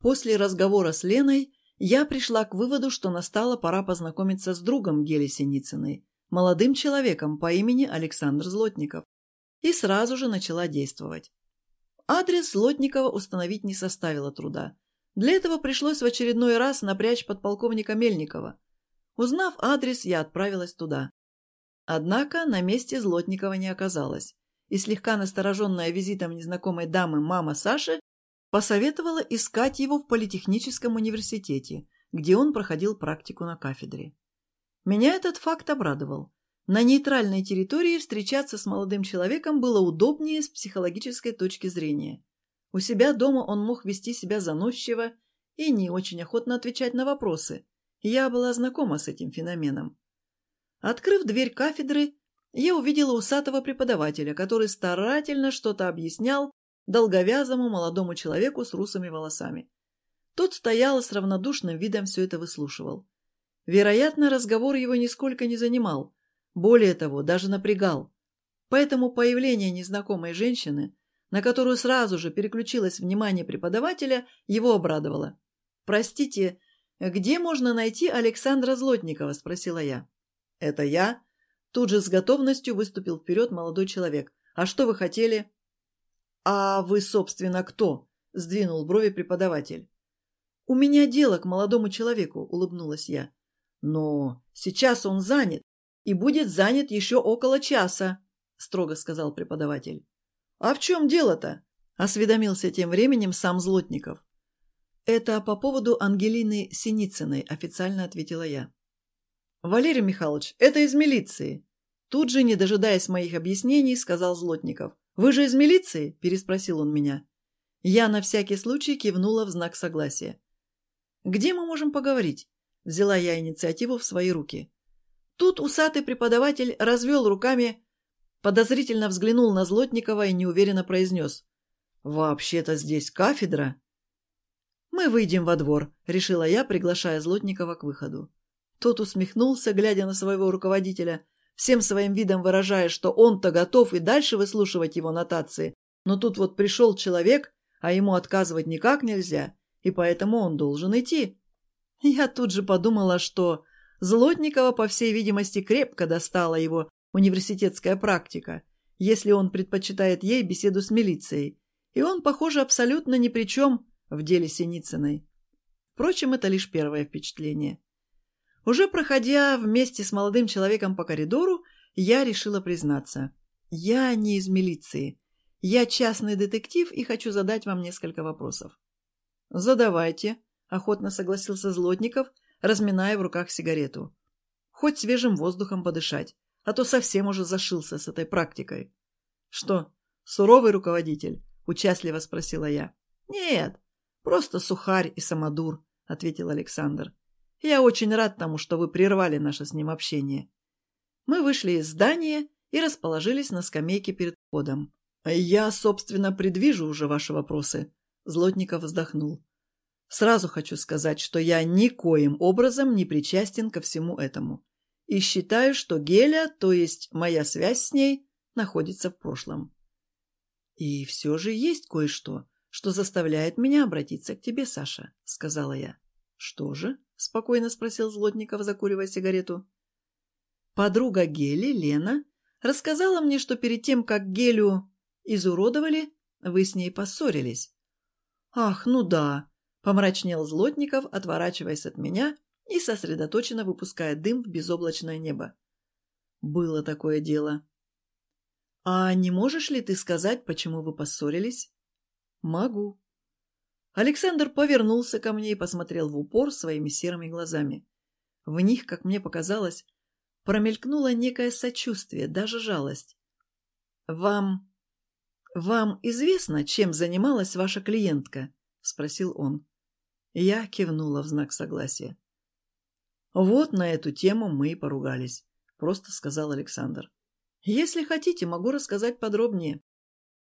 После разговора с Леной я пришла к выводу, что настала пора познакомиться с другом Гели Синицыной, молодым человеком по имени Александр Злотников, и сразу же начала действовать. Адрес Злотникова установить не составило труда. Для этого пришлось в очередной раз напрячь подполковника Мельникова. Узнав адрес, я отправилась туда. Однако на месте Злотникова не оказалось, и слегка настороженная визитом незнакомой дамы мама Саши посоветовала искать его в Политехническом университете, где он проходил практику на кафедре. Меня этот факт обрадовал. На нейтральной территории встречаться с молодым человеком было удобнее с психологической точки зрения. У себя дома он мог вести себя заносчиво и не очень охотно отвечать на вопросы. Я была знакома с этим феноменом. Открыв дверь кафедры, я увидела усатого преподавателя, который старательно что-то объяснял долговязому молодому человеку с русыми волосами. Тот стоял и с равнодушным видом все это выслушивал. Вероятно, разговор его нисколько не занимал, более того, даже напрягал. Поэтому появление незнакомой женщины, на которую сразу же переключилось внимание преподавателя, его обрадовало. «Простите, где можно найти Александра Злотникова?» – спросила я. «Это я?» Тут же с готовностью выступил вперед молодой человек. «А что вы хотели?» «А вы, собственно, кто?» – сдвинул брови преподаватель. «У меня дело к молодому человеку», – улыбнулась я. «Но сейчас он занят и будет занят еще около часа», – строго сказал преподаватель. «А в чем дело-то?» – осведомился тем временем сам Злотников. «Это по поводу Ангелины Синицыной», – официально ответила я. «Валерий Михайлович, это из милиции!» Тут же, не дожидаясь моих объяснений, сказал Злотников. «Вы же из милиции?» – переспросил он меня. Я на всякий случай кивнула в знак согласия. «Где мы можем поговорить?» – взяла я инициативу в свои руки. Тут усатый преподаватель развел руками, подозрительно взглянул на Злотникова и неуверенно произнес. «Вообще-то здесь кафедра». «Мы выйдем во двор», – решила я, приглашая Злотникова к выходу. Тот усмехнулся, глядя на своего руководителя, всем своим видом выражая, что он-то готов и дальше выслушивать его нотации. Но тут вот пришел человек, а ему отказывать никак нельзя, и поэтому он должен идти. Я тут же подумала, что Злотникова, по всей видимости, крепко достала его университетская практика, если он предпочитает ей беседу с милицией. И он, похоже, абсолютно ни при чем в деле Синицыной. Впрочем, это лишь первое впечатление. Уже проходя вместе с молодым человеком по коридору, я решила признаться. Я не из милиции. Я частный детектив и хочу задать вам несколько вопросов. «Задавайте», — охотно согласился Злотников, разминая в руках сигарету. «Хоть свежим воздухом подышать, а то совсем уже зашился с этой практикой». «Что, суровый руководитель?» — участливо спросила я. «Нет, просто сухарь и самодур», — ответил Александр. Я очень рад тому, что вы прервали наше с ним общение. Мы вышли из здания и расположились на скамейке перед входом. «Я, собственно, предвижу уже ваши вопросы», — Злотников вздохнул. «Сразу хочу сказать, что я никоим образом не причастен ко всему этому. И считаю, что Геля, то есть моя связь с ней, находится в прошлом. И все же есть кое-что, что заставляет меня обратиться к тебе, Саша», — сказала я. «Что же?» — спокойно спросил Злотников, закуривая сигарету. Подруга Гели, Лена, рассказала мне, что перед тем, как Гелю изуродовали, вы с ней поссорились. «Ах, ну да», — помрачнел Злотников, отворачиваясь от меня и сосредоточенно выпуская дым в безоблачное небо. «Было такое дело». «А не можешь ли ты сказать, почему вы поссорились?» «Могу», Александр повернулся ко мне и посмотрел в упор своими серыми глазами. В них, как мне показалось, промелькнуло некое сочувствие, даже жалость. «Вам... вам известно, чем занималась ваша клиентка?» — спросил он. Я кивнула в знак согласия. «Вот на эту тему мы и поругались», — просто сказал Александр. «Если хотите, могу рассказать подробнее».